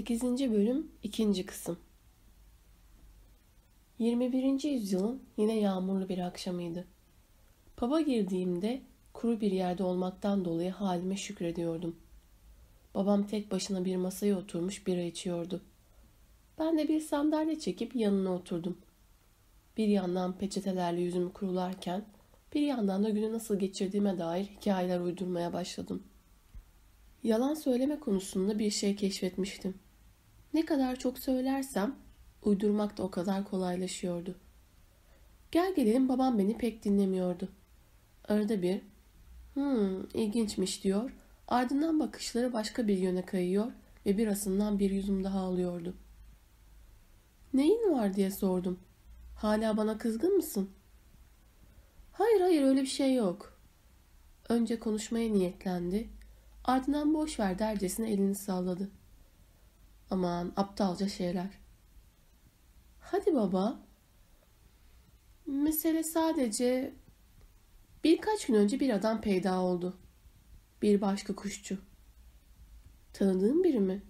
8. Bölüm 2. Kısım 21. yüzyılın yine yağmurlu bir akşamıydı. Pub'a girdiğimde kuru bir yerde olmaktan dolayı halime şükrediyordum. Babam tek başına bir masaya oturmuş bira içiyordu. Ben de bir sandalye çekip yanına oturdum. Bir yandan peçetelerle yüzümü kurularken bir yandan da günü nasıl geçirdiğime dair hikayeler uydurmaya başladım. Yalan söyleme konusunda bir şey keşfetmiştim. Ne kadar çok söylersem uydurmak da o kadar kolaylaşıyordu. Gel gelelim babam beni pek dinlemiyordu. Arada bir hmm ilginçmiş diyor ardından bakışları başka bir yöne kayıyor ve birasından bir yüzüm daha alıyordu. Neyin var diye sordum. Hala bana kızgın mısın? Hayır hayır öyle bir şey yok. Önce konuşmaya niyetlendi Ardından boş ver dercesine elini salladı. Aman aptalca şeyler. Hadi baba. Mesele sadece birkaç gün önce bir adam peyda oldu. Bir başka kuşçu. Tanıdığın biri mi?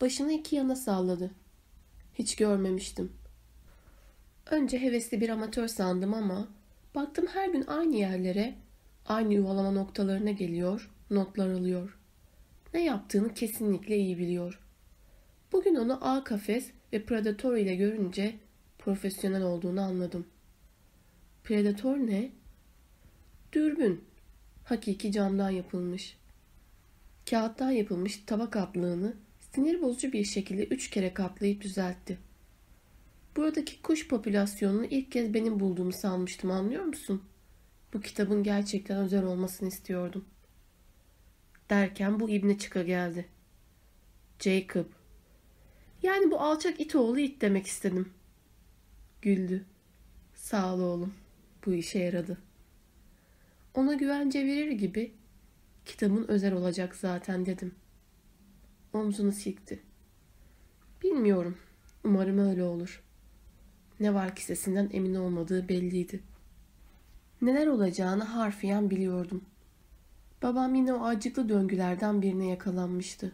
Başını iki yana salladı. Hiç görmemiştim. Önce hevesli bir amatör sandım ama baktım her gün aynı yerlere, aynı yuvalama noktalarına geliyor, notlar alıyor. Ne yaptığını kesinlikle iyi biliyor. Bugün onu A kafes ve Predator ile görünce profesyonel olduğunu anladım. Predator ne? Dürbün. Hakiki camdan yapılmış. Kağıttan yapılmış tabak kaplığını sinir bozucu bir şekilde üç kere katlayıp düzeltti. Buradaki kuş popülasyonunu ilk kez benim bulduğumu sanmıştım anlıyor musun? Bu kitabın gerçekten özel olmasını istiyordum.'' Derken bu ibne çıka geldi. Jacob. Yani bu alçak it oğlu it demek istedim. Güldü. Sağ ol oğlum. Bu işe yaradı. Ona güvence verir gibi kitabın özel olacak zaten dedim. Omzunu silkti. Bilmiyorum. Umarım öyle olur. Ne var ki sesinden emin olmadığı belliydi. Neler olacağını harfiyen biliyordum. Babam yine o acıklı döngülerden birine yakalanmıştı.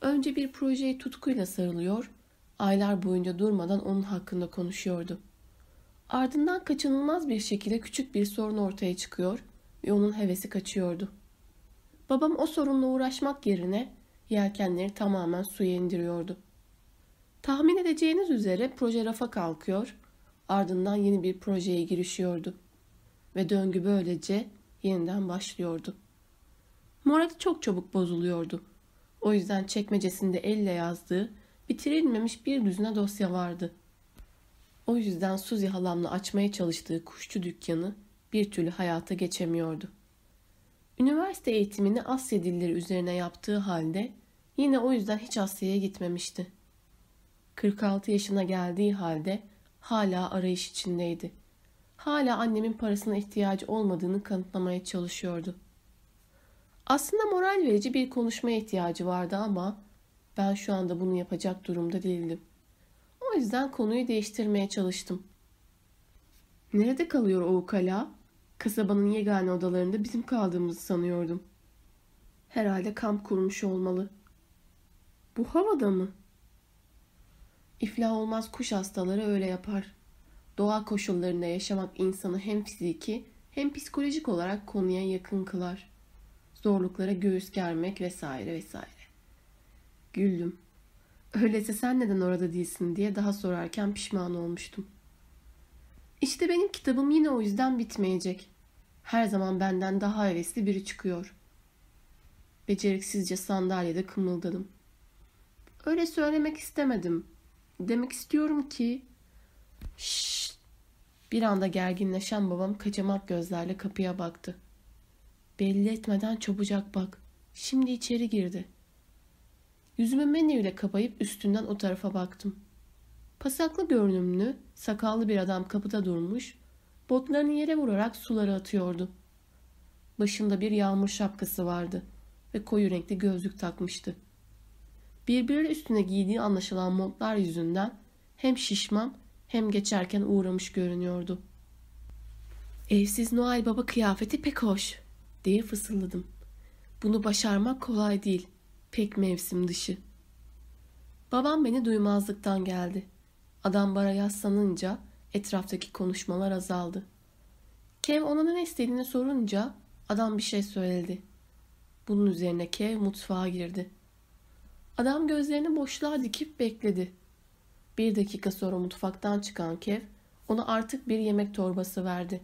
Önce bir projeye tutkuyla sarılıyor, aylar boyunca durmadan onun hakkında konuşuyordu. Ardından kaçınılmaz bir şekilde küçük bir sorun ortaya çıkıyor ve onun hevesi kaçıyordu. Babam o sorunla uğraşmak yerine yelkenleri tamamen suya indiriyordu. Tahmin edeceğiniz üzere proje rafa kalkıyor, ardından yeni bir projeye girişiyordu. Ve döngü böylece yeniden başlıyordu. Morali çok çabuk bozuluyordu. O yüzden çekmecesinde elle yazdığı, bitirilmemiş bir düzine dosya vardı. O yüzden Suzi halamla açmaya çalıştığı kuşçu dükkanı bir türlü hayata geçemiyordu. Üniversite eğitimini Asya dilleri üzerine yaptığı halde yine o yüzden hiç Asya'ya gitmemişti. 46 yaşına geldiği halde hala arayış içindeydi hala annemin parasına ihtiyacı olmadığını kanıtlamaya çalışıyordu. Aslında moral verici bir konuşmaya ihtiyacı vardı ama ben şu anda bunu yapacak durumda değildim. O yüzden konuyu değiştirmeye çalıştım. Nerede kalıyor o ukala? Kasabanın yegane odalarında bizim kaldığımızı sanıyordum. Herhalde kamp kurmuş olmalı. Bu havada mı? İflah olmaz kuş hastaları öyle yapar doğa koşullarında yaşamak insanı hem fiziki hem psikolojik olarak konuya yakın kılar. Zorluklara göğüs germek vesaire vesaire. Güldüm. Öyleyse sen neden orada değilsin diye daha sorarken pişman olmuştum. İşte benim kitabım yine o yüzden bitmeyecek. Her zaman benden daha hevesli biri çıkıyor. Beceriksizce sandalyede kımıldadım. Öyle söylemek istemedim. Demek istiyorum ki... Şşş bir anda gerginleşen babam kaçamak gözlerle kapıya baktı. Belli etmeden çabucak bak. Şimdi içeri girdi. Yüzümü menüyle kapayıp üstünden o tarafa baktım. Pasaklı görünümlü, sakallı bir adam kapıda durmuş, botlarını yere vurarak suları atıyordu. Başında bir yağmur şapkası vardı ve koyu renkli gözlük takmıştı. Birbiri üstüne giydiği anlaşılan montlar yüzünden hem şişman hem geçerken uğramış görünüyordu. Evsiz Noel Baba kıyafeti pek hoş diye fısıldadım. Bunu başarmak kolay değil. Pek mevsim dışı. Babam beni duymazlıktan geldi. Adam bara yaslanınca etraftaki konuşmalar azaldı. Kev ona ne istediğini sorunca adam bir şey söyledi. Bunun üzerine Kev mutfağa girdi. Adam gözlerini boşluğa dikip bekledi. Bir dakika sonra mutfaktan çıkan Kev ona artık bir yemek torbası verdi.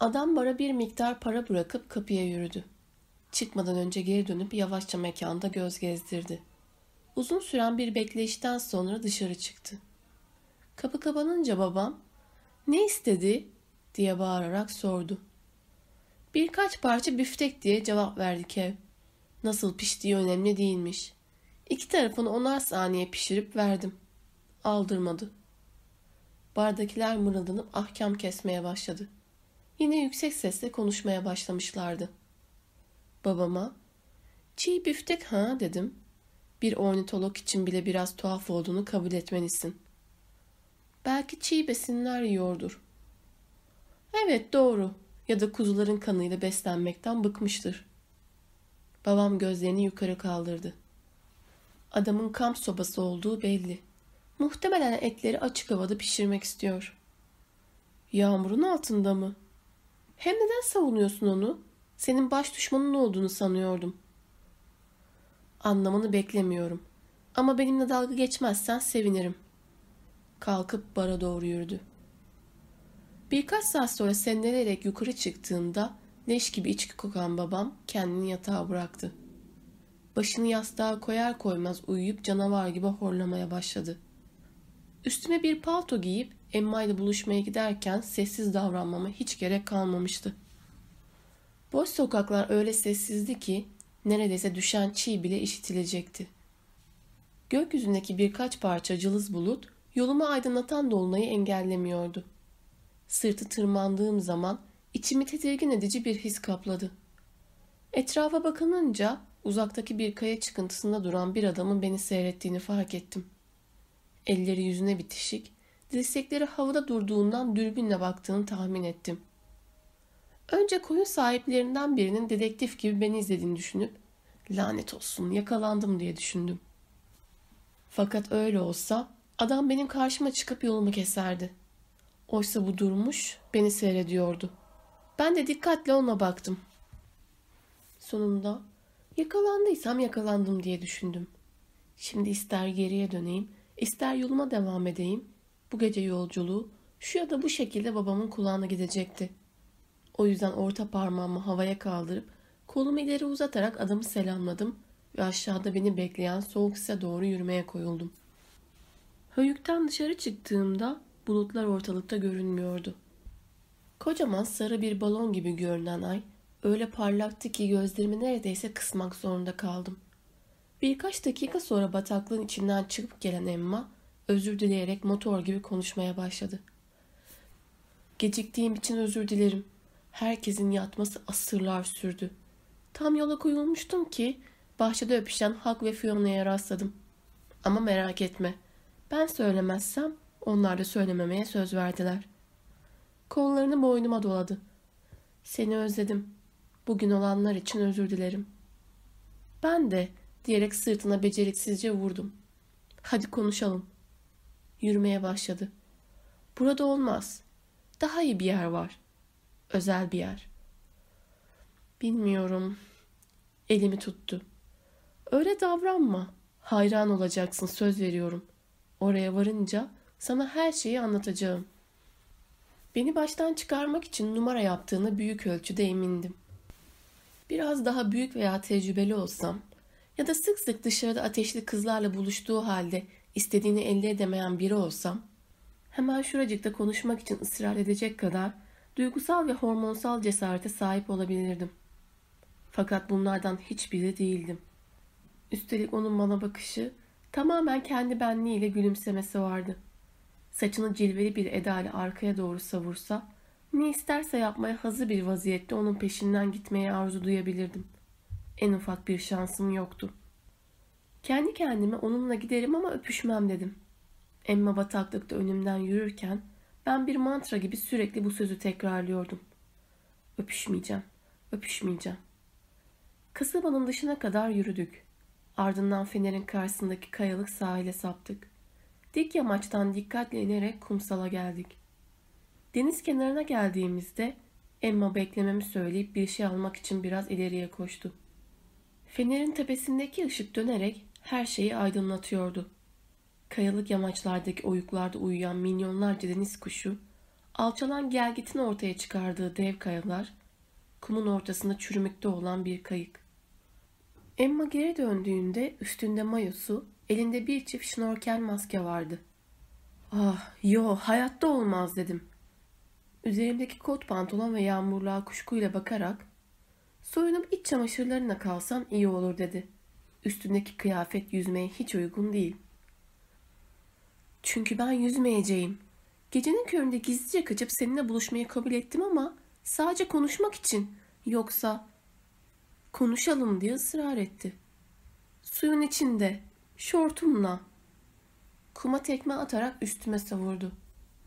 Adam bara bir miktar para bırakıp kapıya yürüdü. Çıkmadan önce geri dönüp yavaşça mekanda göz gezdirdi. Uzun süren bir bekleyişten sonra dışarı çıktı. Kapı kapanınca babam ne istedi diye bağırarak sordu. Birkaç parça büftek diye cevap verdi Kev. Nasıl piştiği önemli değilmiş. İki tarafını onar saniye pişirip verdim. Aldırmadı. Bardakiler mırıldanıp ahkam kesmeye başladı. Yine yüksek sesle konuşmaya başlamışlardı. Babama, çiğ büftek ha dedim. Bir ornitolog için bile biraz tuhaf olduğunu kabul etmelisin. Belki çiğ besinler yiyordur. Evet doğru. Ya da kuzuların kanıyla beslenmekten bıkmıştır. Babam gözlerini yukarı kaldırdı. Adamın kamp sobası olduğu belli. Muhtemelen etleri açık havada pişirmek istiyor. Yağmurun altında mı? Hem neden savunuyorsun onu? Senin baş düşmanın olduğunu sanıyordum. Anlamını beklemiyorum. Ama benimle dalga geçmezsen sevinirim. Kalkıp bara doğru yürüdü. Birkaç saat sonra sendelerek yukarı çıktığında leş gibi içki kokan babam kendini yatağa bıraktı. Başını yastığa koyar koymaz uyuyup canavar gibi horlamaya başladı. Üstüme bir palto giyip Emma ile buluşmaya giderken sessiz davranmama hiç gerek kalmamıştı. Boş sokaklar öyle sessizdi ki neredeyse düşen çiğ bile işitilecekti. Gökyüzündeki birkaç parça cılız bulut yolumu aydınlatan dolunayı engellemiyordu. Sırtı tırmandığım zaman içimi tedirgin edici bir his kapladı. Etrafa bakınınca uzaktaki bir kaya çıkıntısında duran bir adamın beni seyrettiğini fark ettim. Elleri yüzüne bitişik, dirsekleri havada durduğundan dürbünle baktığını tahmin ettim. Önce koyun sahiplerinden birinin dedektif gibi beni izlediğini düşünüp lanet olsun yakalandım diye düşündüm. Fakat öyle olsa adam benim karşıma çıkıp yolumu keserdi. Oysa bu durmuş beni seyrediyordu. Ben de dikkatle ona baktım. Sonunda yakalandıysam yakalandım diye düşündüm. Şimdi ister geriye döneyim, ister yoluma devam edeyim. Bu gece yolculuğu şu ya da bu şekilde babamın kulağına gidecekti. O yüzden orta parmağımı havaya kaldırıp kolumu ileri uzatarak adamı selamladım ve aşağıda beni bekleyen soğuk ise doğru yürümeye koyuldum. Höyükten dışarı çıktığımda bulutlar ortalıkta görünmüyordu. Kocaman sarı bir balon gibi görünen ay öyle parlaktı ki gözlerimi neredeyse kısmak zorunda kaldım. Birkaç dakika sonra bataklığın içinden çıkıp gelen Emma özür dileyerek motor gibi konuşmaya başladı. Geciktiğim için özür dilerim. Herkesin yatması asırlar sürdü. Tam yola koyulmuştum ki bahçede öpüşen Hak ve Fiona'ya rastladım. Ama merak etme. Ben söylemezsem onlar da söylememeye söz verdiler. Kollarını boynuma doladı. Seni özledim. Bugün olanlar için özür dilerim. Ben de diyerek sırtına beceriksizce vurdum. Hadi konuşalım. Yürümeye başladı. Burada olmaz. Daha iyi bir yer var. Özel bir yer. Bilmiyorum. Elimi tuttu. Öyle davranma. Hayran olacaksın söz veriyorum. Oraya varınca sana her şeyi anlatacağım. Beni baştan çıkarmak için numara yaptığını büyük ölçüde emindim. Biraz daha büyük veya tecrübeli olsam ya da sık sık dışarıda ateşli kızlarla buluştuğu halde istediğini elde edemeyen biri olsam hemen şuracıkta konuşmak için ısrar edecek kadar duygusal ve hormonsal cesarete sahip olabilirdim. Fakat bunlardan hiçbiri değildim. Üstelik onun bana bakışı tamamen kendi benliğiyle gülümsemesi vardı. Saçını cilveli bir edayla arkaya doğru savursa, ne isterse yapmaya hazır bir vaziyette onun peşinden gitmeye arzu duyabilirdim. En ufak bir şansım yoktu. Kendi kendime onunla giderim ama öpüşmem dedim. Emma bataklıkta önümden yürürken ben bir mantra gibi sürekli bu sözü tekrarlıyordum. Öpüşmeyeceğim, öpüşmeyeceğim. Kasabanın dışına kadar yürüdük. Ardından fenerin karşısındaki kayalık sahile saptık. Dik yamaçtan dikkatle inerek kumsala geldik. Deniz kenarına geldiğimizde Emma beklememi söyleyip bir şey almak için biraz ileriye koştu. Fenerin tepesindeki ışık dönerek her şeyi aydınlatıyordu. Kayalık yamaçlardaki oyuklarda uyuyan milyonlarca deniz kuşu, alçalan gelgitin ortaya çıkardığı dev kayalar, kumun ortasında çürümekte olan bir kayık. Emma geri döndüğünde üstünde mayosu, elinde bir çift şnorkel maske vardı. Ah, yo, hayatta olmaz dedim. Üzerimdeki kot pantolon ve yağmurluğa kuşkuyla bakarak, soyunup iç çamaşırlarına kalsan iyi olur dedi. Üstündeki kıyafet yüzmeye hiç uygun değil. Çünkü ben yüzmeyeceğim. Gecenin köründe gizlice kaçıp seninle buluşmayı kabul ettim ama sadece konuşmak için. Yoksa konuşalım diye ısrar etti. Suyun içinde, şortumla. Kuma tekme atarak üstüme savurdu.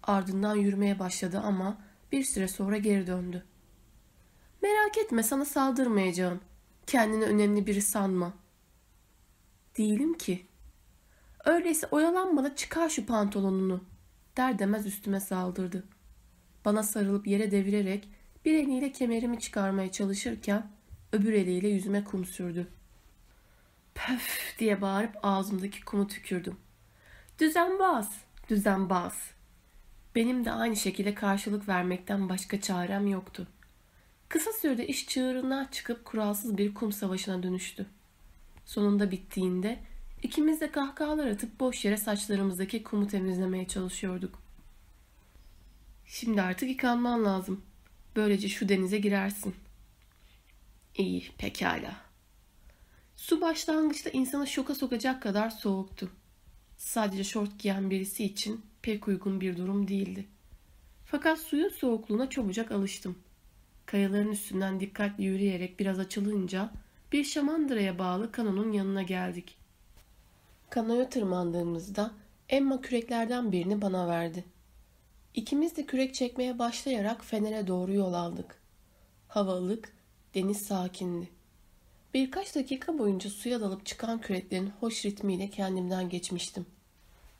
Ardından yürümeye başladı ama bir süre sonra geri döndü. Merak etme sana saldırmayacağım. Kendini önemli biri sanma. Değilim ki. Öyleyse oyalanma da çıkar şu pantolonunu. Der demez üstüme saldırdı. Bana sarılıp yere devirerek bir eliyle kemerimi çıkarmaya çalışırken öbür eliyle yüzüme kum sürdü. Pöf diye bağırıp ağzımdaki kumu tükürdüm. Düzenbaz, düzenbaz. Benim de aynı şekilde karşılık vermekten başka çarem yoktu. Kısa sürede iş çığırından çıkıp kuralsız bir kum savaşına dönüştü. Sonunda bittiğinde ikimiz de kahkahalar atıp boş yere saçlarımızdaki kumu temizlemeye çalışıyorduk. Şimdi artık yıkanman lazım. Böylece şu denize girersin. İyi, pekala. Su başlangıçta insanı şoka sokacak kadar soğuktu. Sadece şort giyen birisi için pek uygun bir durum değildi. Fakat suyun soğukluğuna çabucak alıştım. Kayaların üstünden dikkatli yürüyerek biraz açılınca bir şamandıraya bağlı kanonun yanına geldik. Kanoya tırmandığımızda Emma küreklerden birini bana verdi. İkimiz de kürek çekmeye başlayarak Fener'e doğru yol aldık. Hava ılık, deniz sakindi. Birkaç dakika boyunca suya dalıp çıkan küreklerin hoş ritmiyle kendimden geçmiştim.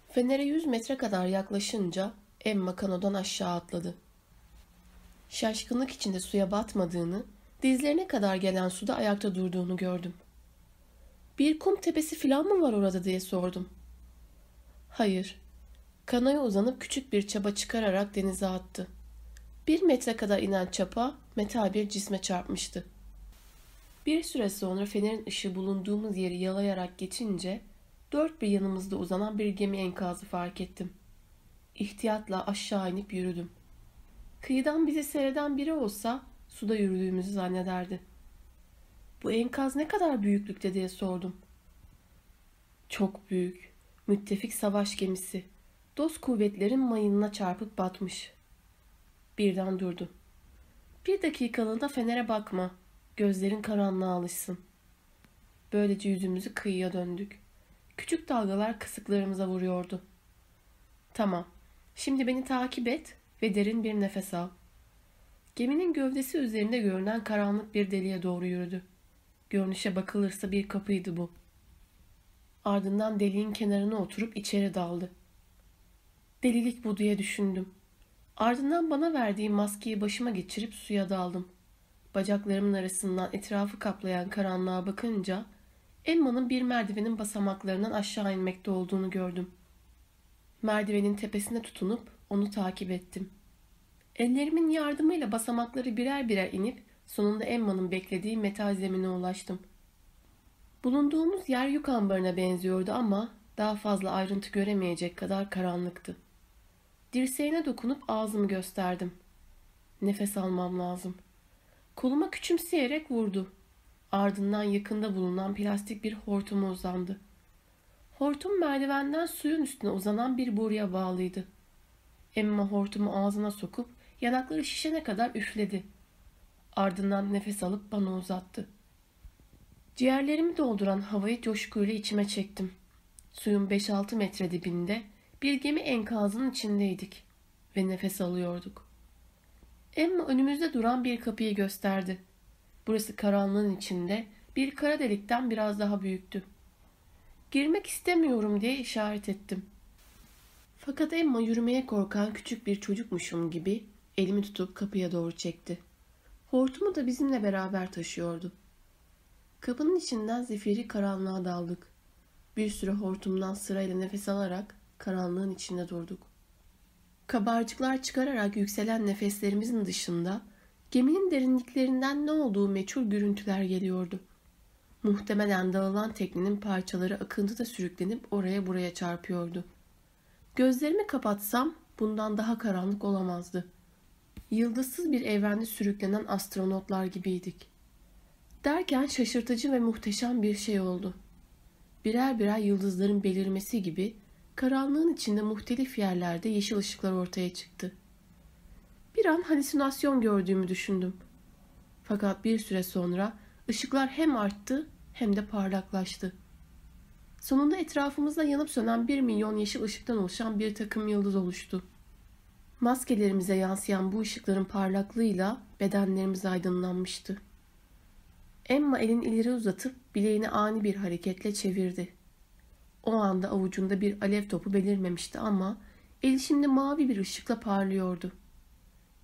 Fener'e yüz metre kadar yaklaşınca Emma kanodan aşağı atladı. Şaşkınlık içinde suya batmadığını, dizlerine kadar gelen suda ayakta durduğunu gördüm. Bir kum tepesi falan mı var orada diye sordum. Hayır. Kanoya uzanıp küçük bir çapa çıkararak denize attı. Bir metre kadar inen çapa metal bir cisme çarpmıştı. Bir süre sonra fenerin ışığı bulunduğumuz yeri yalayarak geçince dört bir yanımızda uzanan bir gemi enkazı fark ettim. İhtiyatla aşağı inip yürüdüm. Kıyıdan bizi seyreden biri olsa suda yürüdüğümüzü zannederdi. Bu enkaz ne kadar büyüklükte diye sordum. Çok büyük. Müttefik savaş gemisi. Dost kuvvetlerin mayınına çarpıp batmış. Birden durdu. Bir dakikalığına fenere bakma. Gözlerin karanlığa alışsın. Böylece yüzümüzü kıyıya döndük. Küçük dalgalar kısıklarımıza vuruyordu. Tamam. Şimdi beni takip et ve derin bir nefes al. Geminin gövdesi üzerinde görünen karanlık bir deliğe doğru yürüdü. Görünüşe bakılırsa bir kapıydı bu. Ardından deliğin kenarına oturup içeri daldı. Delilik bu diye düşündüm. Ardından bana verdiği maskeyi başıma geçirip suya daldım. Bacaklarımın arasından etrafı kaplayan karanlığa bakınca Emma'nın bir merdivenin basamaklarından aşağı inmekte olduğunu gördüm. Merdivenin tepesine tutunup onu takip ettim. Ellerimin yardımıyla basamakları birer birer inip sonunda Emma'nın beklediği metal zemine ulaştım. Bulunduğumuz yer yük ambarına benziyordu ama daha fazla ayrıntı göremeyecek kadar karanlıktı. Dirseğine dokunup ağzımı gösterdim. Nefes almam lazım. Koluma küçümseyerek vurdu. Ardından yakında bulunan plastik bir hortuma uzandı. Hortum merdivenden suyun üstüne uzanan bir boruya bağlıydı. Emma hortumu ağzına sokup yanakları şişene kadar üfledi. Ardından nefes alıp bana uzattı. Ciğerlerimi dolduran havayı coşkuyla içime çektim. Suyun 5-6 metre dibinde bir gemi enkazının içindeydik ve nefes alıyorduk. Emma önümüzde duran bir kapıyı gösterdi. Burası karanlığın içinde bir kara delikten biraz daha büyüktü. Girmek istemiyorum diye işaret ettim. Fakat Emma yürümeye korkan küçük bir çocukmuşum gibi elimi tutup kapıya doğru çekti. Hortumu da bizimle beraber taşıyordu. Kapının içinden zifiri karanlığa daldık. Bir süre hortumdan sırayla nefes alarak karanlığın içinde durduk. Kabarcıklar çıkararak yükselen nefeslerimizin dışında geminin derinliklerinden ne olduğu meçhul görüntüler geliyordu. Muhtemelen dağılan teknenin parçaları akıntıda sürüklenip oraya buraya çarpıyordu. Gözlerimi kapatsam bundan daha karanlık olamazdı. Yıldızsız bir evrende sürüklenen astronotlar gibiydik. Derken şaşırtıcı ve muhteşem bir şey oldu. Birer birer yıldızların belirmesi gibi karanlığın içinde muhtelif yerlerde yeşil ışıklar ortaya çıktı. Bir an halüsinasyon gördüğümü düşündüm. Fakat bir süre sonra ışıklar hem arttı hem de parlaklaştı. Sonunda etrafımızda yanıp sönen bir milyon yeşil ışıktan oluşan bir takım yıldız oluştu. Maskelerimize yansıyan bu ışıkların parlaklığıyla bedenlerimiz aydınlanmıştı. Emma elini ileri uzatıp bileğini ani bir hareketle çevirdi. O anda avucunda bir alev topu belirmemişti ama eli şimdi mavi bir ışıkla parlıyordu.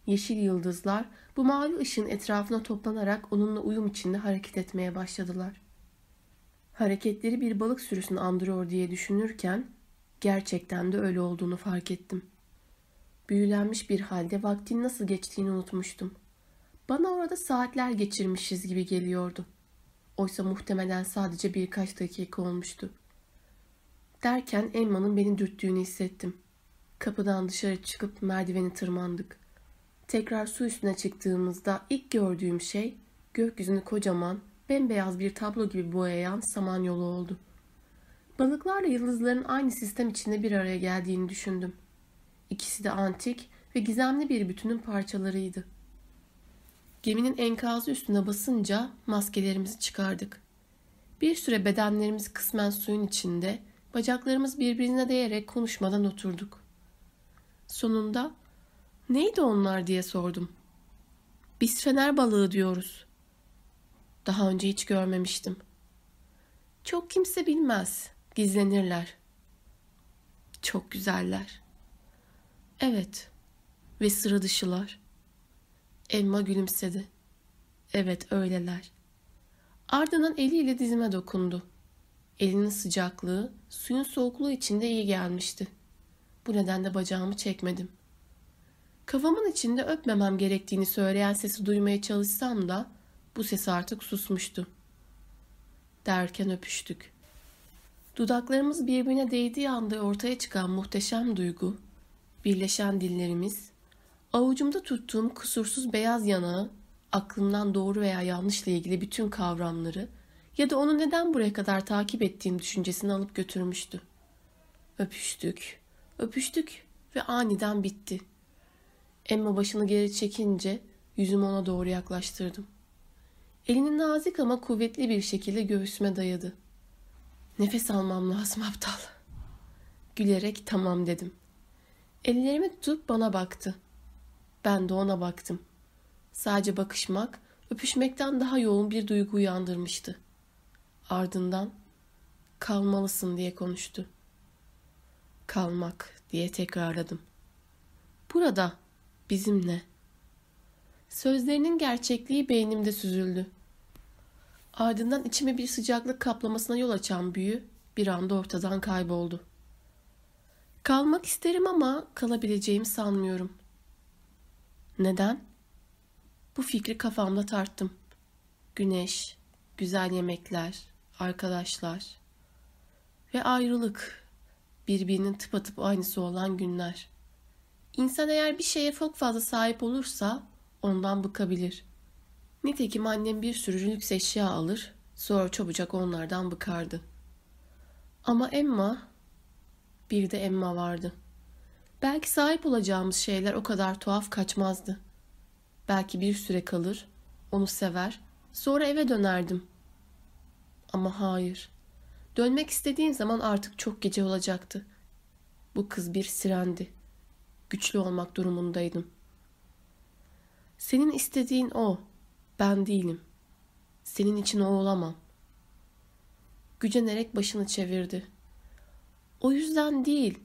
Yeşil yıldızlar bu mavi ışığın etrafına toplanarak onunla uyum içinde hareket etmeye başladılar. Hareketleri bir balık sürüsünü andırıyor diye düşünürken gerçekten de öyle olduğunu fark ettim. Büyülenmiş bir halde vaktin nasıl geçtiğini unutmuştum. Bana orada saatler geçirmişiz gibi geliyordu. Oysa muhtemelen sadece birkaç dakika olmuştu. Derken Emma'nın beni dürttüğünü hissettim. Kapıdan dışarı çıkıp merdiveni tırmandık. Tekrar su üstüne çıktığımızda ilk gördüğüm şey gökyüzünü kocaman, bembeyaz bir tablo gibi boyayan samanyolu oldu. Balıklarla yıldızların aynı sistem içinde bir araya geldiğini düşündüm. İkisi de antik ve gizemli bir bütünün parçalarıydı. Geminin enkazı üstüne basınca maskelerimizi çıkardık. Bir süre bedenlerimiz kısmen suyun içinde, bacaklarımız birbirine değerek konuşmadan oturduk. Sonunda neydi onlar diye sordum. Biz fener balığı diyoruz. Daha önce hiç görmemiştim. Çok kimse bilmez, gizlenirler. Çok güzeller. Evet ve sıra dışılar. Emma gülümsedi. Evet öyleler. Ardından eliyle dizime dokundu. Elinin sıcaklığı suyun soğukluğu içinde iyi gelmişti. Bu nedenle bacağımı çekmedim. Kafamın içinde öpmemem gerektiğini söyleyen sesi duymaya çalışsam da bu ses artık susmuştu. Derken öpüştük. Dudaklarımız birbirine değdiği anda ortaya çıkan muhteşem duygu, birleşen dillerimiz, avucumda tuttuğum kusursuz beyaz yanağı, aklımdan doğru veya yanlışla ilgili bütün kavramları ya da onu neden buraya kadar takip ettiğim düşüncesini alıp götürmüştü. Öpüştük, öpüştük ve aniden bitti. Emma başını geri çekince yüzümü ona doğru yaklaştırdım. Elini nazik ama kuvvetli bir şekilde göğsüme dayadı. Nefes almam lazım aptal. Gülerek tamam dedim. Ellerimi tutup bana baktı. Ben de ona baktım. Sadece bakışmak, öpüşmekten daha yoğun bir duygu uyandırmıştı. Ardından kalmalısın diye konuştu. Kalmak diye tekrarladım. Burada, bizimle. Sözlerinin gerçekliği beynimde süzüldü. Ardından içime bir sıcaklık kaplamasına yol açan büyü bir anda ortadan kayboldu. Kalmak isterim ama kalabileceğimi sanmıyorum. Neden? Bu fikri kafamda tarttım. Güneş, güzel yemekler, arkadaşlar ve ayrılık. Birbirinin tıpatıp aynısı olan günler. İnsan eğer bir şeye çok fazla sahip olursa ondan bıkabilir. Nitekim annem bir sürü lüks eşya alır, sonra çabucak onlardan bıkardı. Ama Emma, bir de Emma vardı. Belki sahip olacağımız şeyler o kadar tuhaf kaçmazdı. Belki bir süre kalır, onu sever, sonra eve dönerdim. Ama hayır. Dönmek istediğim zaman artık çok gece olacaktı. Bu kız bir sirendi. Güçlü olmak durumundaydım. Senin istediğin o. Ben değilim. Senin için o olamam. Gücenerek başını çevirdi. O yüzden değil.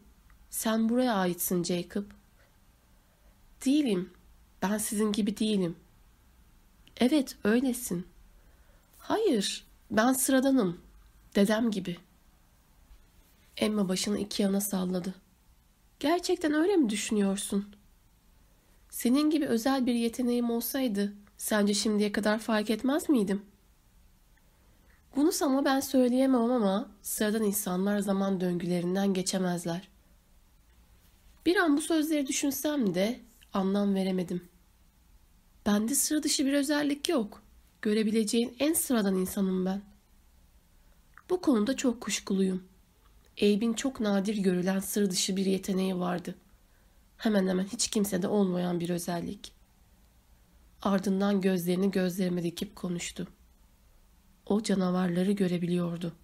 Sen buraya aitsin Jacob. Değilim. Ben sizin gibi değilim. Evet, öylesin. Hayır, ben sıradanım. Dedem gibi. Emma başını iki yana salladı. Gerçekten öyle mi düşünüyorsun? Senin gibi özel bir yeteneğim olsaydı sence şimdiye kadar fark etmez miydim? Bunu sana ben söyleyemem ama sıradan insanlar zaman döngülerinden geçemezler. Bir an bu sözleri düşünsem de anlam veremedim. Bende sıra dışı bir özellik yok. Görebileceğin en sıradan insanım ben. Bu konuda çok kuşkuluyum. Abe'in çok nadir görülen sıra dışı bir yeteneği vardı. Hemen hemen hiç kimsede olmayan bir özellik. Ardından gözlerini gözlerime dikip konuştu. O canavarları görebiliyordu.''